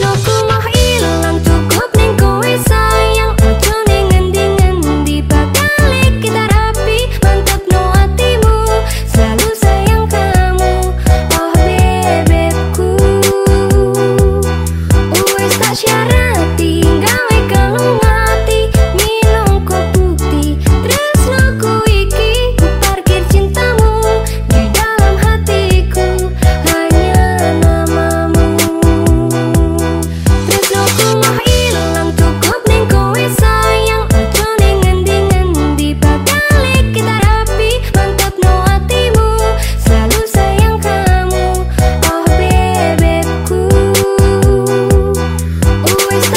く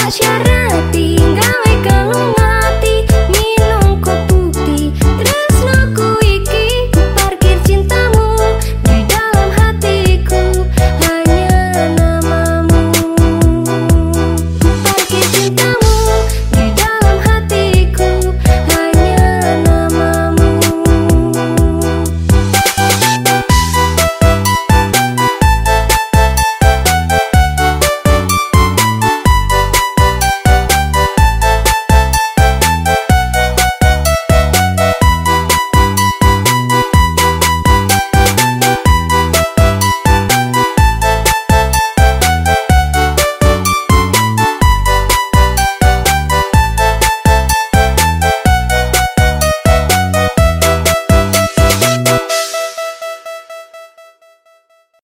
Asyara tinggal